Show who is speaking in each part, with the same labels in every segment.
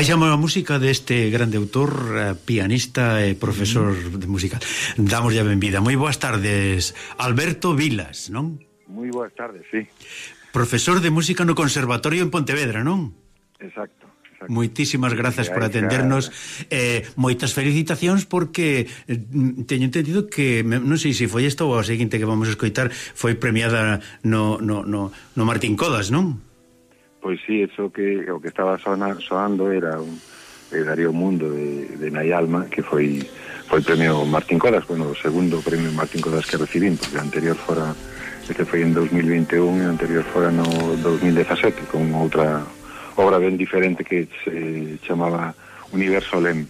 Speaker 1: Baixamos a música deste grande autor, eh, pianista e profesor de música. Damos ya benvida. Moi boas tardes, Alberto Vilas, non?
Speaker 2: Moi boas tardes, sí.
Speaker 1: Profesor de música no Conservatorio en Pontevedra, non?
Speaker 2: Exacto. exacto.
Speaker 1: Moitísimas grazas por atendernos eh, Moitas felicitacións porque eh, Teño entendido que Non sei se foi isto ou a seguinte que vamos a escoitar Foi premiada no, no, no, no Martín Codas, non?
Speaker 2: Pois sí, eso que o que estaba soana, soando era un eh, Darío Mundo de, de Nayalma, que foi foi premio Martín Codas, bueno, o segundo premio Martín Codas que recibín, porque o anterior fora este foi en 2021 e o anterior fora no 2017 con outra obra ben diferente que se chamaba Universo Lem.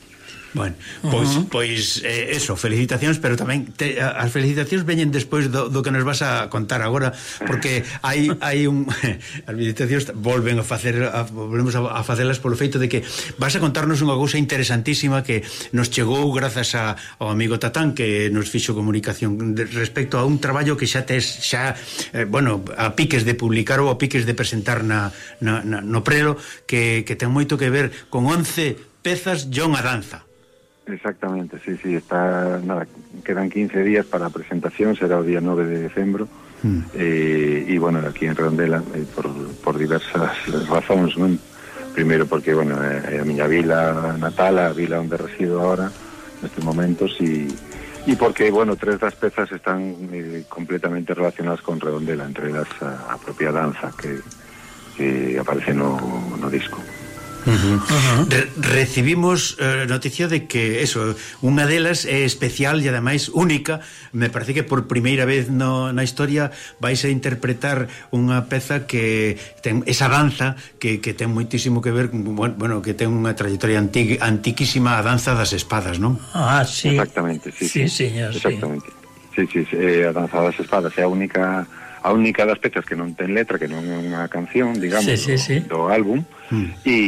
Speaker 1: Bueno, pois, uh -huh. pois eh, eso, felicitacións, pero tamén te, as felicitacións veñen despois do, do que nos vas a contar agora, porque hai hai un as felicitacións volven a facer a, volvemos a, a facelas polo feito de que vas a contarnos unha cousa interesantísima que nos chegou grazas a, ao amigo Tatán que nos fixo comunicación de, respecto a un traballo que xa tes xa eh, bueno, a piques de publicar ou a piques de presentar na, na, na no prelo que, que ten moito que ver con 11 pezas John a danza.
Speaker 2: Exactamente, sí, sí, está, nada, quedan 15 días para a presentación, será o día 9 de decembro, mm. eh, e, bueno, aquí en Rondela, eh, por, por diversas razóns, non? Primeiro porque, bueno, é a miña vila natal, a vila onde resido ahora, nestes momentos, e, e porque, bueno, tres das pezas están eh, completamente relacionadas con Redondela, entre elas a, a propia danza que, que aparece no, no disco.
Speaker 1: Uh -huh. Uh -huh. Re recibimos eh, noticia de que eso, unha delas é especial e ademais única, me parece que por primeira vez no, na historia vais a interpretar unha peza que ten esa danza que, que ten moitísimo que ver, bueno, que ten unha trayectoria antiqu, antiquísima a danza das espadas, non?
Speaker 3: Ah, sí.
Speaker 2: Exactamente, sí.
Speaker 3: Sí, sí. señor,
Speaker 2: Exactamente. Sí, sí, sí eh, a danza das espadas é a única a única das pezas que non ten letra, que non é unha canción, digamos,
Speaker 3: sí, sí, sí.
Speaker 2: do álbum, mm. e,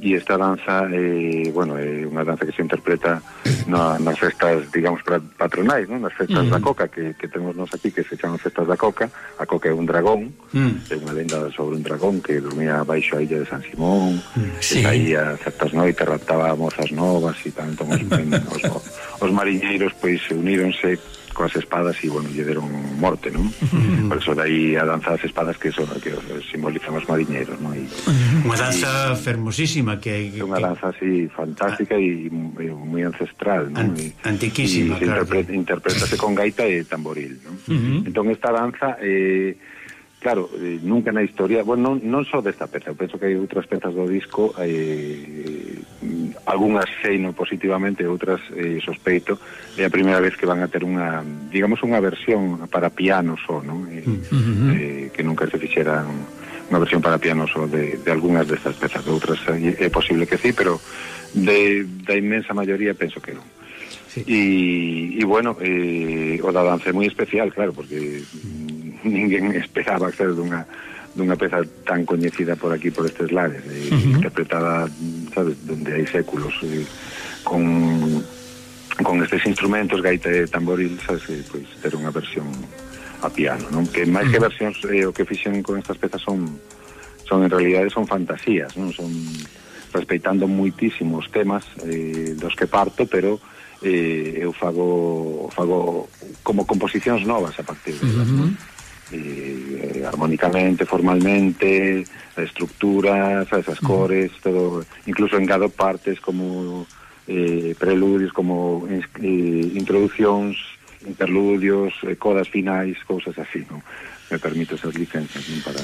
Speaker 2: e esta danza, eh, bueno, é unha danza que se interpreta na, nas festas, digamos, patronais, non? nas festas mm. da coca, que, que temos nos aquí, que se chaman festas da coca, a coca é un dragón, mm. é unha lenda sobre un dragón que dormía baixo a illa de San Simón, mm. sí. que caía certas noites, raptaba mozas novas, e tanto, os, os, os mariñeiros, pois, se uníronse coas espadas e, bueno, lle deron morte, non? Por eso dai a danza das espadas que son que simbolizan os mariñeiros, non? E,
Speaker 1: unha danza y, fermosísima que...
Speaker 2: que unha danza así fantástica e ah, moi ancestral, non?
Speaker 1: An antiquísima,
Speaker 2: y,
Speaker 1: claro.
Speaker 2: Interpreta, interpretase con gaita e tamboril, non? Uh -huh. Entón esta danza... Eh, Claro, eh, nunca na historia, bueno, non, non só desta peza, eu penso que hai outras pezas do disco, eh, mm, algunhas seino positivamente, outras eh, sospeito, é a primeira vez que van a ter unha, digamos, unha versión para piano só, non? Eh, mm, uh -huh. eh, que nunca se fixeran unha versión para piano só de, de algunhas destas pezas, de outras eh, é posible que sí, pero de, da inmensa maioría penso que non. Sí. E, e bueno, eh, o da danza é moi especial, claro, porque... Uh -huh ninguén esperaba ser dunha dunha peza tan coñecida por aquí por estes lares eh, e uh -huh. interpretada, sabes, dende hai séculos e, con con estes instrumentos, gaita e tamboril, sabes, e, pois ter unha versión a piano, non? Que máis que versións eh, o que fixen con estas pezas son son en realidade son fantasías, non? Son respeitando muitísimos temas eh, dos que parto, pero eh, eu fago fago como composicións novas a partir de uh -huh. Delas, non? Eh, armónicamente, formalmente, a estructura, sabes, as cores, todo, incluso engado partes como eh, preludios, como eh, introducións, interludios, eh, codas finais, cousas así, non? Me permito esas licencias non? para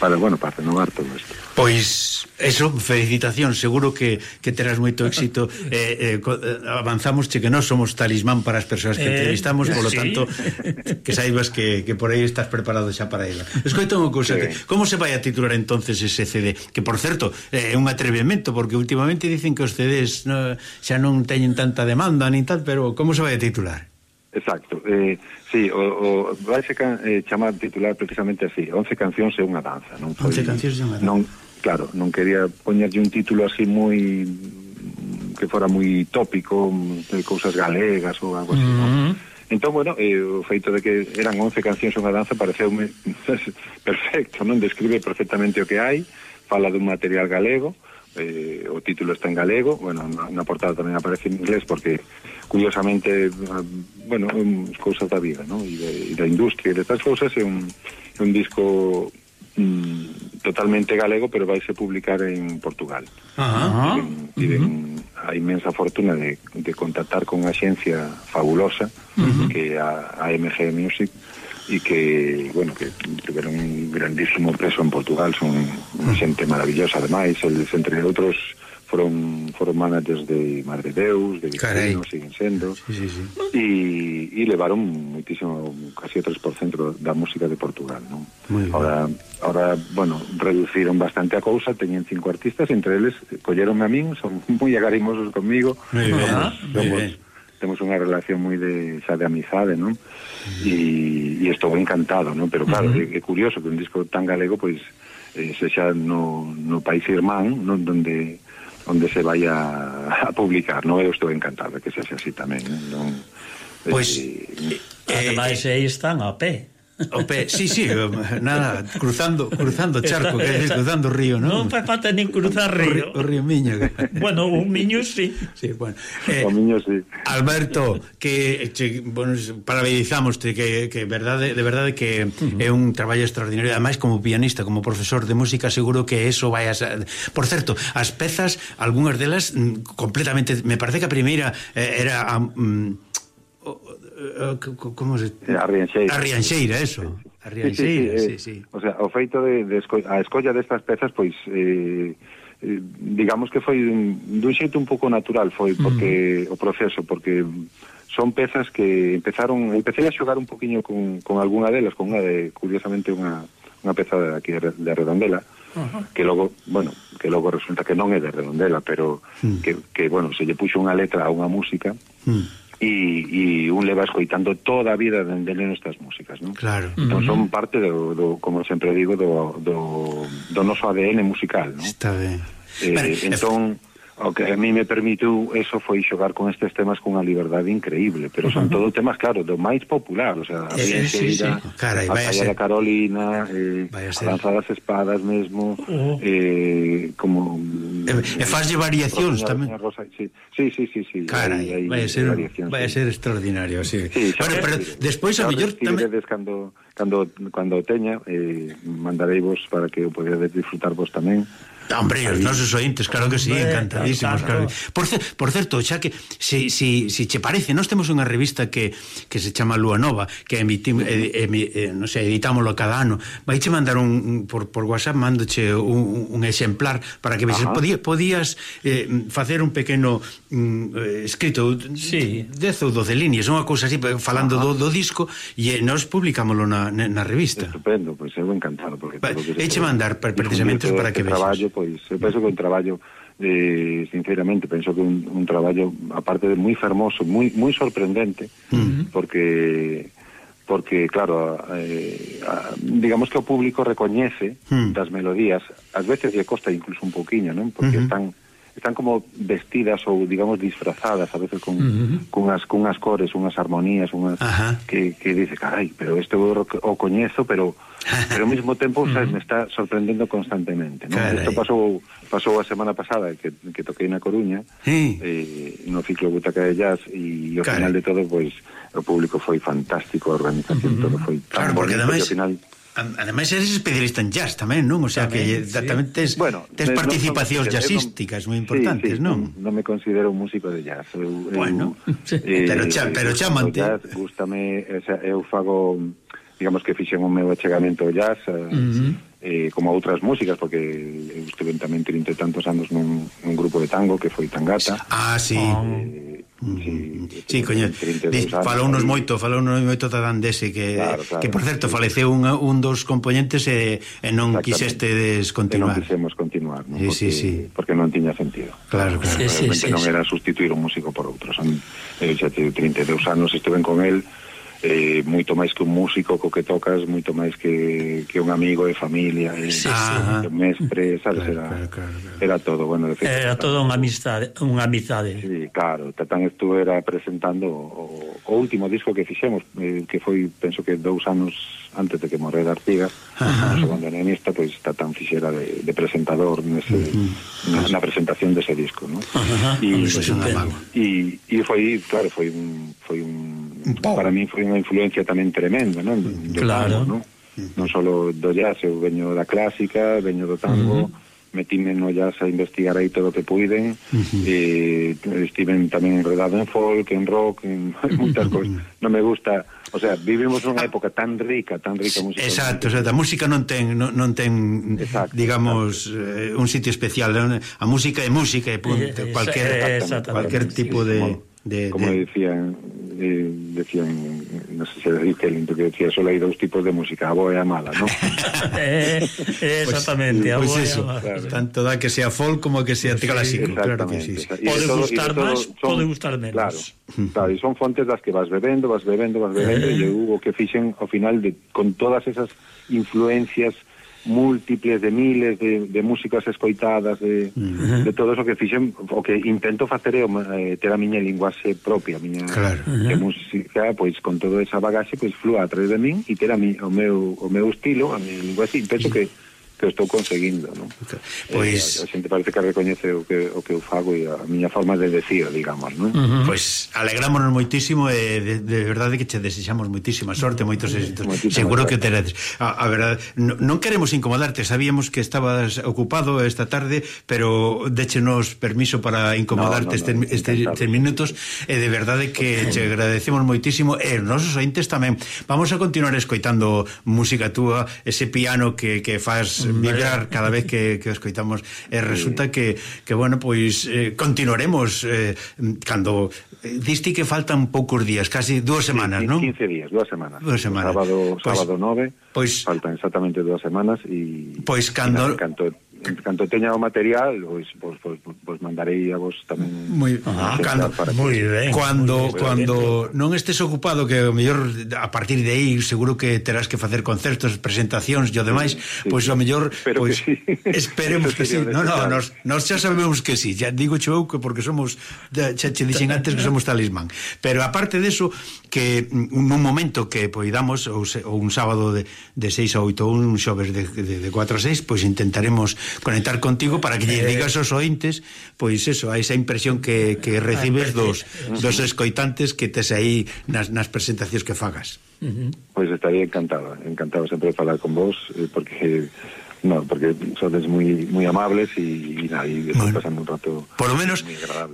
Speaker 2: para, bueno, para renovar todo isto.
Speaker 1: Pois, eso, felicitación, seguro que, que terás moito éxito. eh, eh, eh, avanzamos che que non somos talismán para as persoas que eh, entrevistamos, polo ¿sí? tanto, que saibas que, que por aí estás preparado xa para ela. Escoita unha cousa, sí. que, como se vai a titular entonces ese CD? Que, por certo, é eh, un atrevimento, porque últimamente dicen que os CDs no, xa non teñen tanta demanda, nin tal, pero como se vai a titular?
Speaker 2: Exacto. Eh, sí, o, o vaise can, eh, chamar titular precisamente así, 11 cancións e unha danza, non
Speaker 1: foi 11 cancións e unha danza.
Speaker 2: Non, claro, non quería poñerlle un título así moi que fora moi tópico, de cousas galegas ou algo así, mm -hmm. non? Mm-hmm. Entón, bueno, eh, o feito de que eran 11 cancións e unha danza pareceume perfecto, non describe perfectamente o que hai, fala dun material galego, eh, o título está en galego, bueno, na, na portada tamén aparece en inglés porque curiosamente, eh, bueno, un, cousas da vida, ¿no? E, de, e da industria e de tal cousas é un, un disco mm, totalmente galego, pero vai se publicar en Portugal.
Speaker 1: Ajá.
Speaker 2: Tiven, tiven uh -huh. a inmensa fortuna de, de contactar con unha xencia fabulosa uh -huh. que a, a MG Music e que, bueno, que tiveron un grandísimo peso en Portugal, son unha xente maravillosa, ademais, eles, entre outros, foron, foron managers de Madre Deus, de Vicentino, siguen sendo,
Speaker 1: sí, sí, sí.
Speaker 2: E, e levaron muitísimo, casi o 3% da música de Portugal, non? Ahora, ahora, bueno, reduciron bastante a cousa, teñen cinco artistas, entre eles colleronme a min, son moi agarimosos conmigo, somos, somos, temos unha relación moi de xa de amizade, non? E, e estou encantado, non? Pero claro, uh -huh. é, é curioso que un disco tan galego pois eh, sexa no, no país irmán, non donde onde se vai a, a publicar, non? Eu estou encantado que sexa así tamén, non?
Speaker 1: Pois
Speaker 2: pues,
Speaker 1: eh,
Speaker 3: ademais eh, aí están a pé.
Speaker 1: O pe, sí, sí, nada, cruzando, cruzando charco, que esta, cruzando o río, non?
Speaker 3: Non fai falta nin cruzar
Speaker 1: río. O, río Miño.
Speaker 3: bueno, o Miño sí.
Speaker 1: sí bueno. eh,
Speaker 2: o Miño sí.
Speaker 1: Alberto, que che, bueno, parabenizámoste que, que verdade, de verdade que uh -huh. é un traballo extraordinario, ademais como pianista, como profesor de música, seguro que eso vai a ser... Por certo, as pezas, algunhas delas mm, completamente, me parece que a primeira eh, era a, mm, Eh, eh, como se...
Speaker 2: A Rianxeira.
Speaker 1: A Rianxeira, eso. A Rianxeira,
Speaker 2: sí,
Speaker 1: sí,
Speaker 2: sí,
Speaker 1: sí, sí.
Speaker 2: O sea, o feito de, de esco... a escolla destas pezas, pois... Eh, digamos que foi dun, dun xeito un pouco natural foi porque mm. o proceso porque son pezas que empezaron empecé a xogar un poquinho con, con algunha delas con unha de curiosamente unha unha peza de aquí de Redondela uh -huh. que logo, bueno, que logo resulta que non é de Redondela, pero mm. que, que bueno, se lle puxo unha letra a unha música
Speaker 1: mm
Speaker 2: e, e un leva escoitando toda a vida dende de estas músicas non?
Speaker 1: Claro.
Speaker 2: Entón son parte do, do como sempre digo do, do, do noso ADN musical non?
Speaker 1: Está ben
Speaker 2: eh,
Speaker 1: bueno,
Speaker 2: entón o que a mí me permitiu eso foi xogar con estes temas con unha liberdade increíble, pero son uh -huh. todo temas, claro, do máis popular, o sea,
Speaker 1: eh, sí, sí. Carai,
Speaker 2: a
Speaker 1: ser
Speaker 2: da Carolina, eh,
Speaker 1: a
Speaker 2: Lanzar Espadas mesmo,
Speaker 3: uh -huh.
Speaker 2: eh, como...
Speaker 1: E, eh, e faslle variacións tamén.
Speaker 2: Rosa, sí, sí, sí, sí, sí
Speaker 1: Carai,
Speaker 2: hay, hay,
Speaker 1: vai a ser, vai a ser extraordinario, sí.
Speaker 2: sí
Speaker 1: bueno, pero,
Speaker 2: pero
Speaker 1: despois a mellor tamén...
Speaker 2: Cando, cando, cando teña, eh, mandarei vos para que o podedes disfrutar vos tamén.
Speaker 1: Hombre, os nosos ointes, claro que sí,
Speaker 3: Hombre,
Speaker 1: encantadísimos.
Speaker 3: Claro.
Speaker 1: claro. Por, cer, por certo, xa que, si, si, si che parece, nós temos unha revista que, que se chama Lua Nova, que emitim, eh, emi, eh, non sei, editámoslo cada ano. Vai che mandar un, por, por WhatsApp, mandoche un, un exemplar para que
Speaker 2: veces
Speaker 1: podías, podías eh, facer un pequeno mm, eh, escrito
Speaker 3: sí.
Speaker 1: 10 ou 12 líneas, unha cousa así, falando do, do disco, e eh, nós publicámoslo na, na, na revista.
Speaker 2: Estupendo, pois pues, eu encantado. Porque
Speaker 1: Va,
Speaker 2: que
Speaker 1: mandar precisamente para que, que
Speaker 2: traballo, pois eu penso que é un traballo eh, sinceramente penso que un, un traballo aparte de moi fermoso, moi moi sorprendente, uh -huh. porque porque claro, eh, a, digamos que o público recoñece
Speaker 1: uh -huh.
Speaker 2: das melodías, ás veces lle costa incluso un poquiño, non? Porque
Speaker 1: uh -huh.
Speaker 2: están están como vestidas ou digamos disfrazadas a veces con uh -huh. cunhas cunhas cores, unhas armonías, unhas
Speaker 1: Ajá.
Speaker 2: que que dice, carai, pero este o, o coñezo, pero pero ao mesmo tempo, sabes, uh -huh. me está sorprendendo constantemente, ¿no? Isto pasou pasou a semana pasada que, que toquei na Coruña,
Speaker 1: sí.
Speaker 2: eh, no ciclo Butaca de Jazz e ao final de todo pois pues, o público foi fantástico, a organización uh -huh. todo foi tan
Speaker 1: claro,
Speaker 2: bonito,
Speaker 1: porque
Speaker 2: además... ao final
Speaker 1: Ademais eres especialista en jazz tamén, non? O sea
Speaker 3: tamén,
Speaker 1: que
Speaker 3: sí.
Speaker 1: tamén tes,
Speaker 2: bueno,
Speaker 1: tes participacións
Speaker 2: no,
Speaker 1: jazzísticas moi importantes,
Speaker 2: sí, sí,
Speaker 1: non?
Speaker 2: Non me considero un músico de jazz. Eu,
Speaker 1: bueno,
Speaker 2: eu,
Speaker 3: sí, eh,
Speaker 1: pero, cha, pero
Speaker 2: chamante. Jazz, o sea, eu fago, digamos que fixen o meu achegamento ao jazz, uh -huh. eh, como a outras músicas, porque eu estuve tamén 30 e tantos anos nun, nun grupo de tango que foi Tangata.
Speaker 1: Ah, sí.
Speaker 2: Eh, Sí,
Speaker 1: sí coñez. Falounos moito, falounos moito Tadán dese que
Speaker 2: claro, claro,
Speaker 1: que por certo sí. faleceu un, un dos componentes e, e non
Speaker 2: quixestes
Speaker 1: descontinuar.
Speaker 2: E non quisemos continuar, non?
Speaker 1: Sí,
Speaker 2: porque,
Speaker 1: sí, sí.
Speaker 2: porque non tiña sentido.
Speaker 1: Claro, claro.
Speaker 3: Sí, sí, sí,
Speaker 2: non
Speaker 3: sí.
Speaker 2: era sustituir un músico por outro. Son, eu xa te 32 anos estuve con el eh, moito máis que un músico co que tocas, moito máis que, que un amigo e familia, e,
Speaker 3: sí,
Speaker 1: ah,
Speaker 2: sí. un mestre, sabes,
Speaker 1: claro,
Speaker 2: era,
Speaker 1: claro, claro, claro.
Speaker 2: era todo, bueno, de feito,
Speaker 3: era todo unha amistade, unha amizade.
Speaker 2: Sí, claro, Tatán estuve era presentando o, o último disco que fixemos, eh, que foi, penso que dous anos antes de que morrera Artigas, o bandoneonista, pois pues, Tatán fixera de, de presentador nese, uh -huh. na, na presentación dese de disco, ¿no?
Speaker 3: Ajá,
Speaker 2: e, e, e foi, claro, foi un, foi un,
Speaker 1: un
Speaker 2: para mí foi un unha influencia tamén tremenda, non? Do
Speaker 3: claro.
Speaker 2: Tango, non? non solo do jazz, eu veño da clásica, veño do tango, uh -huh metime no jazz a investigar aí todo o que puiden uh -huh. e estiven tamén enredado en folk, en rock en moitas uh cousas, non me gusta o sea, vivimos unha época tan rica tan rica música
Speaker 1: exacto, o sea, a música non ten non, non ten,
Speaker 2: exacto,
Speaker 1: digamos exacto. Eh, un sitio especial a música é música e punto,
Speaker 3: eh,
Speaker 1: cualquier,
Speaker 3: eh,
Speaker 1: cualquier tipo de, de
Speaker 2: como
Speaker 1: de...
Speaker 2: decían eh, decían, non sei se decís que lindo que decía, solo hai dous tipos de música, a boa e a mala, non?
Speaker 3: eh, exactamente, pues,
Speaker 1: a
Speaker 3: boa pues e a mala.
Speaker 2: Claro.
Speaker 1: Tanto da que sea folk como que sea clásico, sí, claro que sí.
Speaker 3: Pode gustar máis, pode gustar menos.
Speaker 2: Claro, claro, e son fontes das que vas bebendo, vas bebendo, vas bebendo,
Speaker 3: eh.
Speaker 2: e hubo que fixen ao final de, con todas esas influencias múltiples de miles de, de músicas escoitadas de, uh -huh. de todo eso que fixen o que intento facer é eh, ter a miña linguaxe propia, a miña
Speaker 1: claro. uh -huh.
Speaker 2: que música, pois con todo esa bagaxe pois flúa a través de min e ter a mi, o meu o meu estilo, a miña linguaxe, e penso uh -huh. que que estou conseguindo, non?
Speaker 1: Pois...
Speaker 2: Eh, a, a xente parece que recoñece o que, o que eu fago e a miña forma de decir, digamos, non? Uh -huh.
Speaker 1: Pois alegrámonos moitísimo e de, de verdade que che desexamos moitísima sorte, moitos éxitos. Seguro sorte.
Speaker 2: que
Speaker 1: teredes. A, a verdade, no, non queremos incomodarte, sabíamos que estabas ocupado esta tarde, pero déchenos permiso para incomodarte
Speaker 2: no, no, no,
Speaker 1: estes este, este minutos e de verdade que che agradecemos moitísimo e os nosos ointes tamén. Vamos a continuar escoitando música túa, ese piano que, que faz vibrar cada vez que, que o escoitamos e resulta que, que bueno, pois eh, continuaremos eh, cando eh, diste que faltan poucos días, casi dúas semanas,
Speaker 2: sí,
Speaker 1: non?
Speaker 2: 15 días, dúas semanas.
Speaker 1: Dúas semanas.
Speaker 2: Sábado,
Speaker 1: pues,
Speaker 2: sábado 9,
Speaker 1: pois,
Speaker 2: faltan exactamente dúas semanas e...
Speaker 1: Pois cando...
Speaker 2: E nada, canto, canto teña o material, pois, pois, pois, mandarei a vos tamén
Speaker 1: moi
Speaker 3: ah,
Speaker 1: cando
Speaker 3: moi ben cando muy
Speaker 1: cando non estes ocupado que o mellor a partir de aí seguro que terás que facer concertos, presentacións e o demais,
Speaker 2: sí, sí.
Speaker 1: pois o mellor pois
Speaker 2: que sí.
Speaker 1: esperemos que si.
Speaker 2: Sí.
Speaker 1: No, no, nos, nos xa sabemos que si. Sí. Ya digo eu que porque somos xa che dixen antes que somos talismán. Pero aparte de eso que mm, nun momento que poidamos ou, se, ou un sábado de, de 6 a 8 ou un xoves de, de, de 4 a 6, pois intentaremos conectar contigo para que lle eh, digas aos ointes pois pois eso, a esa impresión que, que ah, recibes dos, dos escoitantes que tes aí nas, nas presentacións que fagas. Uh -huh.
Speaker 2: Pois estaría encantado, encantado sempre de falar con vos, eh, porque No, porque sodes moi moi amables e nada, e
Speaker 1: bueno,
Speaker 2: pasando un rato
Speaker 1: Por lo menos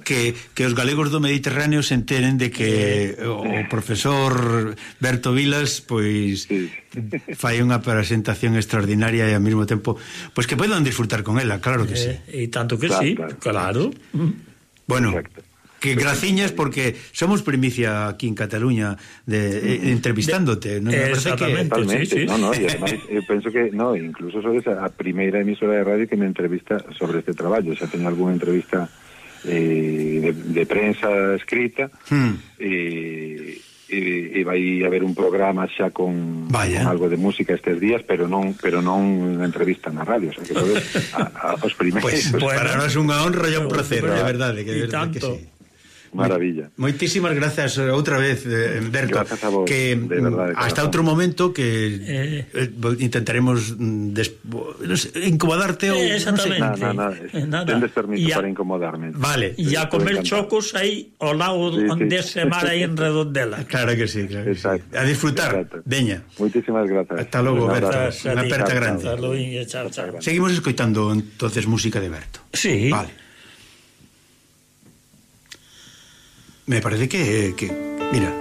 Speaker 1: que, que os galegos do Mediterráneo se enteren de que o profesor Berto Vilas pois
Speaker 2: sí.
Speaker 1: fai unha presentación extraordinaria e ao mesmo tempo pois que poidan disfrutar con ela, claro que
Speaker 3: eh, sí. E tanto que
Speaker 2: claro,
Speaker 3: sí,
Speaker 2: claro.
Speaker 3: claro.
Speaker 1: Bueno.
Speaker 2: Exacto
Speaker 1: que graciñas porque somos primicia aquí en Cataluña de, de entrevistándote, non? Me
Speaker 3: Exactamente,
Speaker 2: que...
Speaker 3: sí, sí.
Speaker 2: No, no, y además, eu penso que, no, incluso sodes a primeira emisora de radio que me entrevista sobre este traballo, xa teño algunha entrevista eh, de, de prensa escrita,
Speaker 1: hmm.
Speaker 2: eh, e, e vai haber un programa xa con,
Speaker 1: Vaya.
Speaker 2: con algo de música estes días, pero non pero non unha entrevista na radio, xa que sabes, a, a, os primeiros.
Speaker 1: Pues, pues,
Speaker 3: bueno,
Speaker 1: para nós unha honra e un placer, de verdade, que de verdade
Speaker 3: tanto.
Speaker 1: que sí.
Speaker 2: Maravilla.
Speaker 1: Moitísimas grazas eh, outra vez, eh, Berto.
Speaker 2: Grazas a vos,
Speaker 1: que
Speaker 2: de
Speaker 1: mm, verdade,
Speaker 2: hasta
Speaker 1: outro momento que
Speaker 3: eh,
Speaker 1: eh intentaremos mm, des... incomodarte ou
Speaker 3: eh, Exactamente.
Speaker 2: Nada, nada.
Speaker 3: na, na,
Speaker 2: Tendes permiso
Speaker 3: a,
Speaker 2: para incomodarme.
Speaker 1: Vale.
Speaker 3: E a comer chocos aí ao lado
Speaker 2: sí,
Speaker 3: onde sí. se mar aí en Redondela.
Speaker 1: Claro que sí, claro. Que
Speaker 2: Exacto. Sí.
Speaker 1: A disfrutar.
Speaker 2: Exacto.
Speaker 1: Veña.
Speaker 2: Moitísimas gracias.
Speaker 1: Hasta logo, Berta. Unha aperta grande.
Speaker 3: Chao, chao.
Speaker 1: Seguimos escoitando entonces música de Berto.
Speaker 3: Sí.
Speaker 1: Vale. Me parece que, mira,